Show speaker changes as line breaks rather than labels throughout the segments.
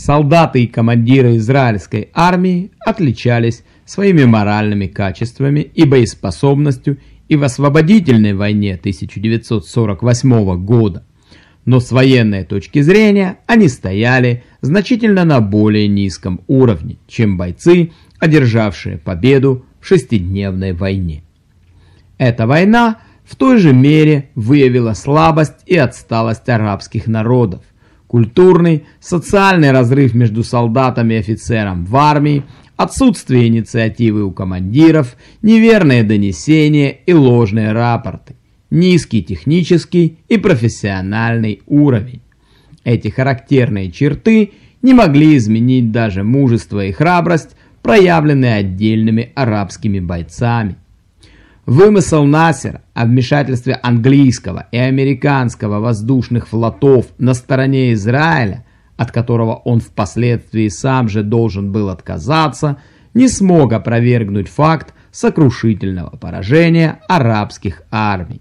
Солдаты и командиры израильской армии отличались своими моральными качествами и боеспособностью и в освободительной войне 1948 года, но с военной точки зрения они стояли значительно на более низком уровне, чем бойцы, одержавшие победу в шестидневной войне. Эта война в той же мере выявила слабость и отсталость арабских народов, культурный, социальный разрыв между солдатами и офицером в армии, отсутствие инициативы у командиров, неверные донесения и ложные рапорты, низкий технический и профессиональный уровень. Эти характерные черты не могли изменить даже мужество и храбрость, проявленные отдельными арабскими бойцами. Вымысел Насера о вмешательстве английского и американского воздушных флотов на стороне Израиля, от которого он впоследствии сам же должен был отказаться, не смог опровергнуть факт сокрушительного поражения арабских армий.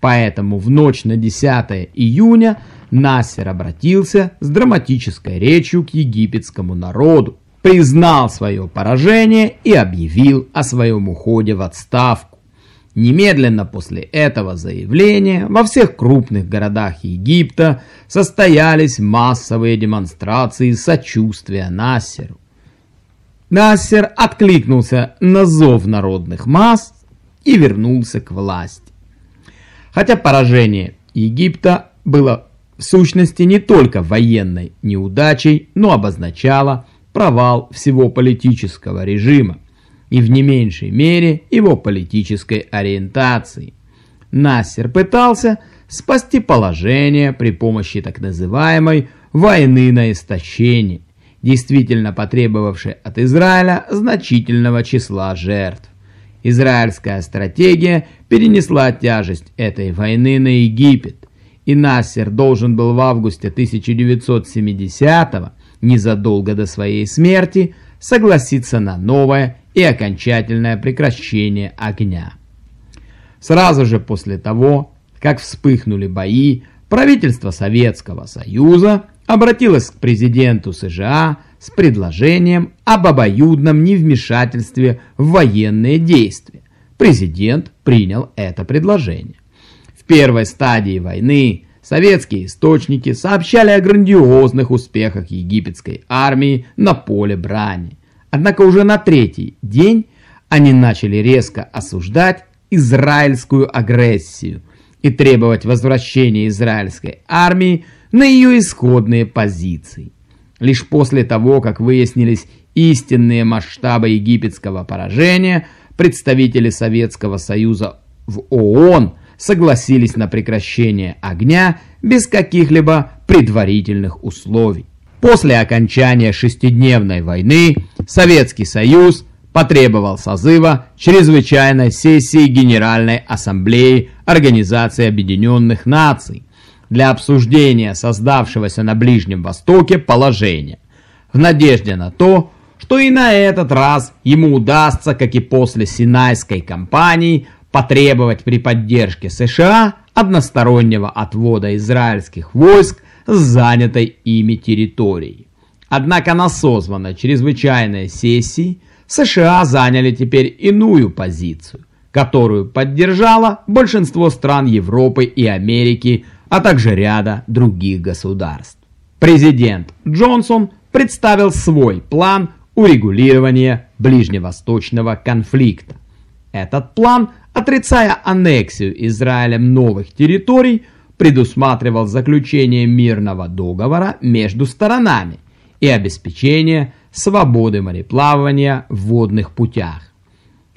Поэтому в ночь на 10 июня Насер обратился с драматической речью к египетскому народу, признал свое поражение и объявил о своем уходе в отставку. Немедленно после этого заявления во всех крупных городах Египта состоялись массовые демонстрации сочувствия Нассеру. Нассер откликнулся на зов народных масс и вернулся к власти. Хотя поражение Египта было в сущности не только военной неудачей, но обозначало провал всего политического режима и в не меньшей мере его политической ориентации. Нассер пытался спасти положение при помощи так называемой «войны на истощение», действительно потребовавшей от Израиля значительного числа жертв. Израильская стратегия перенесла тяжесть этой войны на Египет, и Нассер должен был в августе 1970 незадолго до своей смерти, согласиться на новое и окончательное прекращение огня. Сразу же после того, как вспыхнули бои, правительство Советского Союза обратилось к президенту США с предложением об обоюдном невмешательстве в военные действия. Президент принял это предложение. В первой стадии войны советские источники сообщали о грандиозных успехах египетской армии на поле брани. Однако уже на третий день они начали резко осуждать израильскую агрессию и требовать возвращения израильской армии на ее исходные позиции. Лишь после того, как выяснились истинные масштабы египетского поражения, представители Советского Союза в ООН согласились на прекращение огня без каких-либо предварительных условий. После окончания шестидневной войны Советский Союз потребовал созыва чрезвычайной сессии Генеральной Ассамблеи Организации Объединенных Наций для обсуждения создавшегося на Ближнем Востоке положения, в надежде на то, что и на этот раз ему удастся, как и после Синайской кампании, потребовать при поддержке США одностороннего отвода израильских войск с занятой ими территорией. Однако на созванной чрезвычайной сессии США заняли теперь иную позицию, которую поддержало большинство стран Европы и Америки, а также ряда других государств. Президент Джонсон представил свой план урегулирования ближневосточного конфликта. Этот план, отрицая аннексию Израилем новых территорий, предусматривал заключение мирного договора между сторонами и обеспечение свободы мореплавания в водных путях.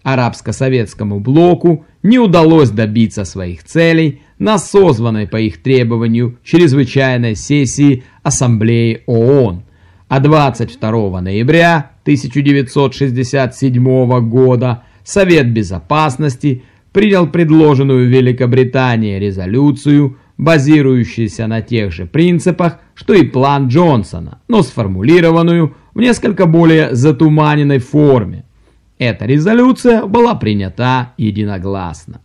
Арабско-советскому блоку не удалось добиться своих целей на созванной по их требованию чрезвычайной сессии Ассамблеи ООН, а 22 ноября 1967 года Совет Безопасности принял предложенную Великобританией резолюцию базирующийся на тех же принципах, что и план Джонсона, но сформулированную в несколько более затуманенной форме. Эта резолюция была принята единогласно.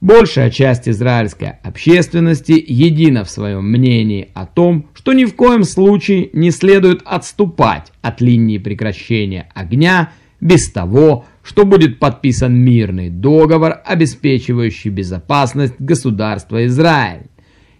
Большая часть израильской общественности едина в своем мнении о том, что ни в коем случае не следует отступать от линии прекращения огня без того, что будет подписан мирный договор, обеспечивающий безопасность государства Израиль.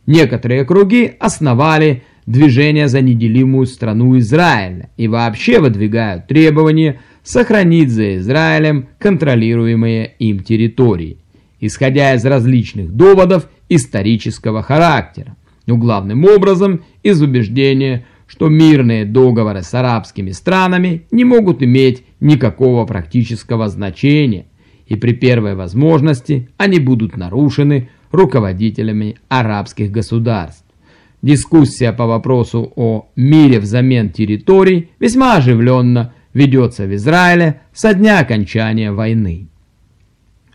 Некоторые круги основали движение за неделимую страну Израиля и вообще выдвигают требование сохранить за Израилем контролируемые им территории исходя из различных доводов исторического характера, но главным образом из убеждения, что мирные договоры с арабскими странами не могут иметь никакого практического значения, и при первой возможности они будут нарушены руководителями арабских государств. Дискуссия по вопросу о мире взамен территорий весьма оживленно ведется в Израиле со дня окончания войны.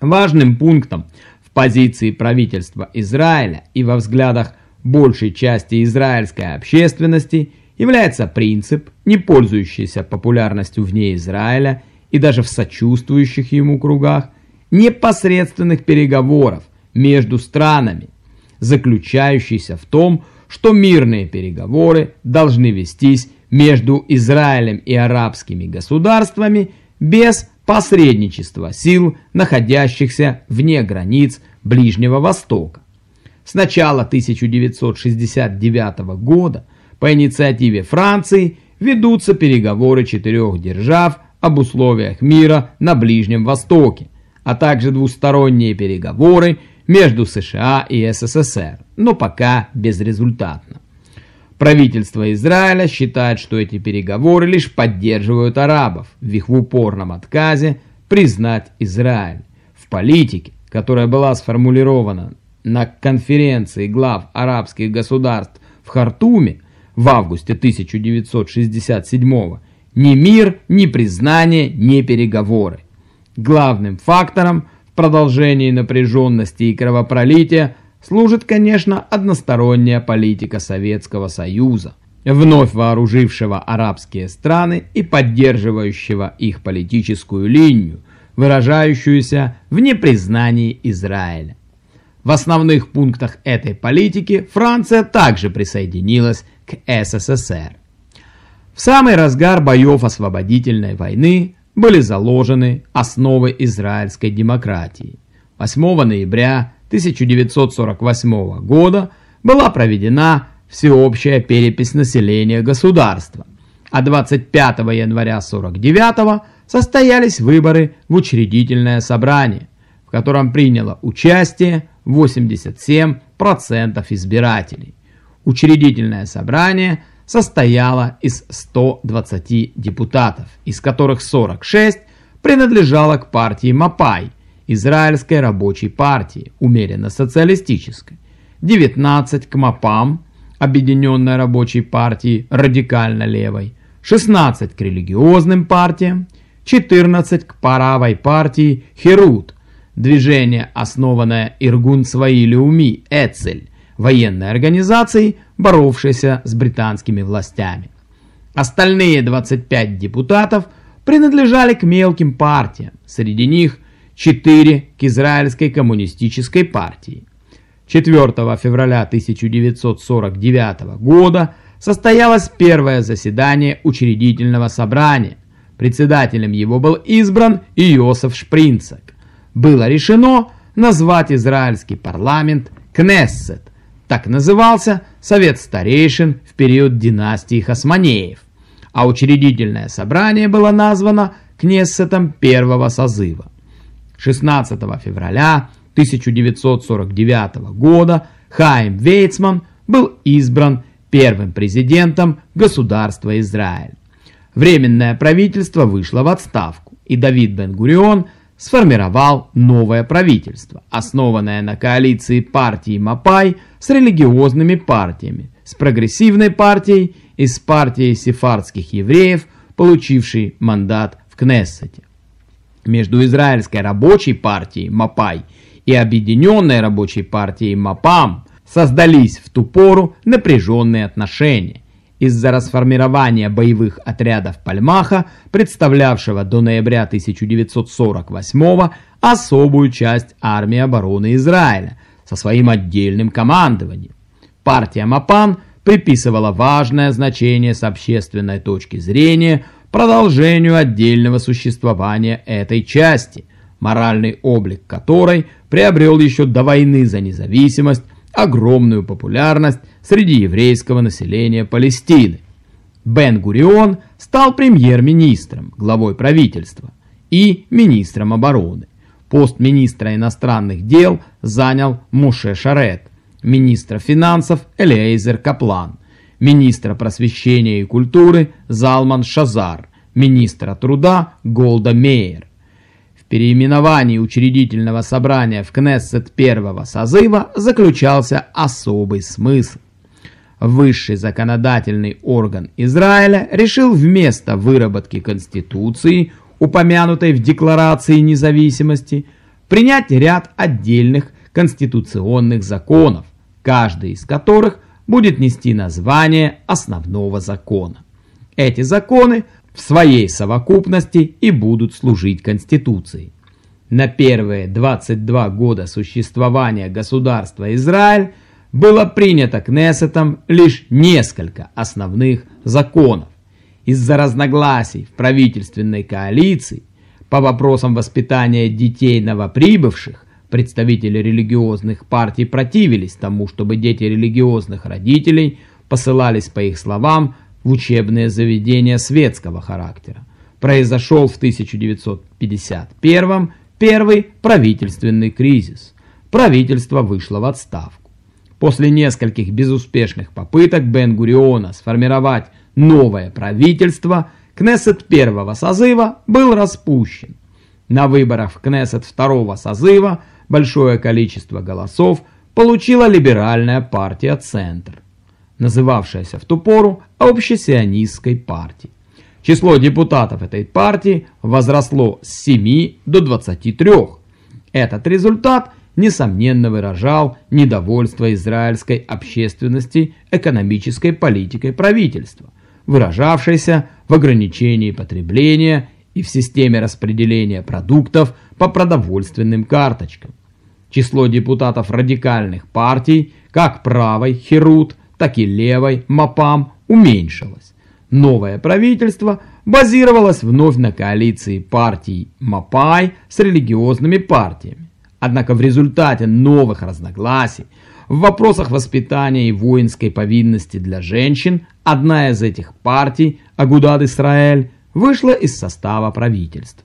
Важным пунктом в позиции правительства Израиля и во взглядах большей части израильской общественности является принцип, не пользующийся популярностью вне Израиля и даже в сочувствующих ему кругах, непосредственных переговоров между странами, заключающийся в том, что мирные переговоры должны вестись между Израилем и арабскими государствами без посредничества сил, находящихся вне границ Ближнего Востока. С начала 1969 года по инициативе Франции ведутся переговоры четырех держав об условиях мира на Ближнем Востоке, а также двусторонние переговоры между США и СССР, но пока безрезультатно. Правительство Израиля считает, что эти переговоры лишь поддерживают арабов в их упорном отказе признать Израиль. В политике, которая была сформулирована на конференции глав арабских государств в Хартуме в августе 1967 ни мир, ни признание, ни переговоры. Главным фактором в продолжении напряженности и кровопролития – служит, конечно, односторонняя политика Советского Союза, вновь вооружившего арабские страны и поддерживающего их политическую линию, выражающуюся в непризнании Израиля. В основных пунктах этой политики Франция также присоединилась к СССР. В самый разгар боев освободительной войны были заложены основы израильской демократии. 8 ноября 1948 года была проведена всеобщая перепись населения государства, а 25 января 1949 состоялись выборы в учредительное собрание, в котором приняло участие 87% избирателей. Учредительное собрание состояло из 120 депутатов, из которых 46 принадлежало к партии Мапай, Израильской рабочей партии, умеренно социалистической, 19 к МАПАМ, Объединенной рабочей партии, радикально левой, 16 к религиозным партиям, 14 к правой партии Херут, движение, основанное Иргун Сваили Уми, Эцель, военной организацией, боровшейся с британскими властями. Остальные 25 депутатов принадлежали к мелким партиям, среди них 4 к Израильской коммунистической партии. 4 февраля 1949 года состоялось первое заседание учредительного собрания. Председателем его был избран Иосиф Шпринцек. Было решено назвать израильский парламент Кнессет. Так назывался Совет старейшин в период династии Хасманеев. А учредительное собрание было названо Кнессетом первого созыва. 16 февраля 1949 года Хайм Вейцман был избран первым президентом государства Израиль. Временное правительство вышло в отставку, и Давид Бен-Гурион сформировал новое правительство, основанное на коалиции партии Мапай с религиозными партиями, с прогрессивной партией и с партией сефардских евреев, получившей мандат в Кнессете между Израильской рабочей партией Мапай и Объединенной рабочей партией Мапам создались в ту пору напряженные отношения. Из-за расформирования боевых отрядов Пальмаха, представлявшего до ноября 1948 особую часть армии обороны Израиля со своим отдельным командованием. Партия Мапан приписывала важное значение с общественной точки зрения продолжению отдельного существования этой части, моральный облик которой приобрел еще до войны за независимость огромную популярность среди еврейского населения Палестины. Бен-Гурион стал премьер-министром, главой правительства и министром обороны. Пост министра иностранных дел занял Муше Шарет, министра финансов Элейзер Каплан, министра просвещения и культуры Залман Шазар, министра труда Голда Мейер переименовании учредительного собрания в Кнессет первого созыва заключался особый смысл. Высший законодательный орган Израиля решил вместо выработки Конституции, упомянутой в Декларации независимости, принять ряд отдельных конституционных законов, каждый из которых будет нести название основного закона. Эти законы – в своей совокупности и будут служить Конституцией. На первые 22 года существования государства Израиль было принято Кнессетом лишь несколько основных законов. Из-за разногласий в правительственной коалиции по вопросам воспитания детей новоприбывших представители религиозных партий противились тому, чтобы дети религиозных родителей посылались, по их словам, в учебные заведения светского характера. Произошел в 1951 первый правительственный кризис. Правительство вышло в отставку. После нескольких безуспешных попыток Бен-Гуриона сформировать новое правительство, Кнессет первого созыва был распущен. На выборах в Кнессет второго созыва большое количество голосов получила либеральная партия «Центр» называвшаяся в ту пору общесионистской партией. Число депутатов этой партии возросло с 7 до 23. Этот результат, несомненно, выражал недовольство израильской общественности экономической политикой правительства, выражавшейся в ограничении потребления и в системе распределения продуктов по продовольственным карточкам. Число депутатов радикальных партий, как правой Херут, так и левой МАПАМ уменьшилось. Новое правительство базировалось вновь на коалиции партий МАПАЙ с религиозными партиями. Однако в результате новых разногласий в вопросах воспитания и воинской повинности для женщин одна из этих партий, Агудад Исраэль, вышла из состава правительства.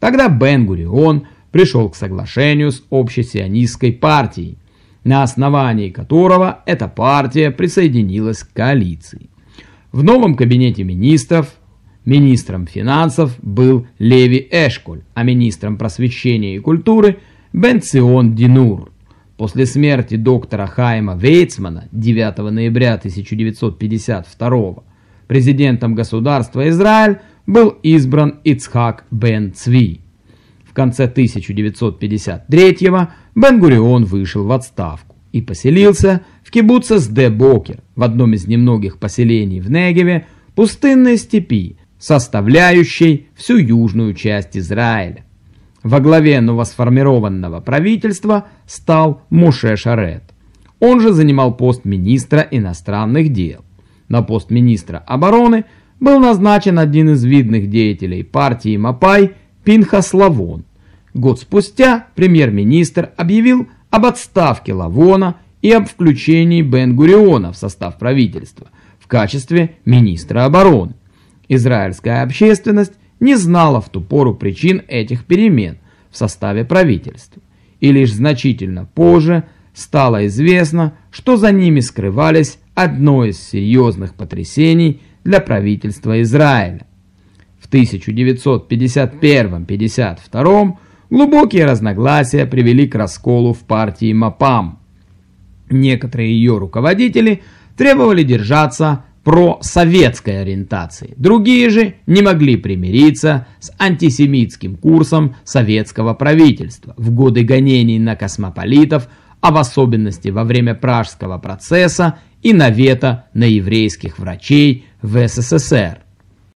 Тогда Бен-Гурион пришел к соглашению с общесионистской партией, на основании которого эта партия присоединилась к коалиции. В новом кабинете министров министром финансов был Леви Эшколь, а министром просвещения и культуры Бенцион Динур. После смерти доктора Хайма Вейцмана 9 ноября 1952 президентом государства Израиль был избран Ицхак Бен Цви. Конце 1953 года Бен-Гурион вышел в отставку и поселился в кибуце Сде-Бокер, в одном из немногих поселений в Негеве, пустынной степи, составляющей всю южную часть Израиля. Во главе новосформированного правительства стал Муше Шарет. Он же занимал пост министра иностранных дел. На пост министра обороны был назначен один из видных деятелей партии Мапай Пинхас Лавон – Год спустя премьер-министр объявил об отставке Лавона и об включении Бен-Гуриона в состав правительства в качестве министра обороны. Израильская общественность не знала в ту пору причин этих перемен в составе правительства, и лишь значительно позже стало известно, что за ними скрывались одно из серьезных потрясений для правительства Израиля. В 1951-52 Глубокие разногласия привели к расколу в партии МАПАМ. Некоторые ее руководители требовали держаться про-советской ориентации. Другие же не могли примириться с антисемитским курсом советского правительства в годы гонений на космополитов, а в особенности во время Пражского процесса и на вето на еврейских врачей в СССР.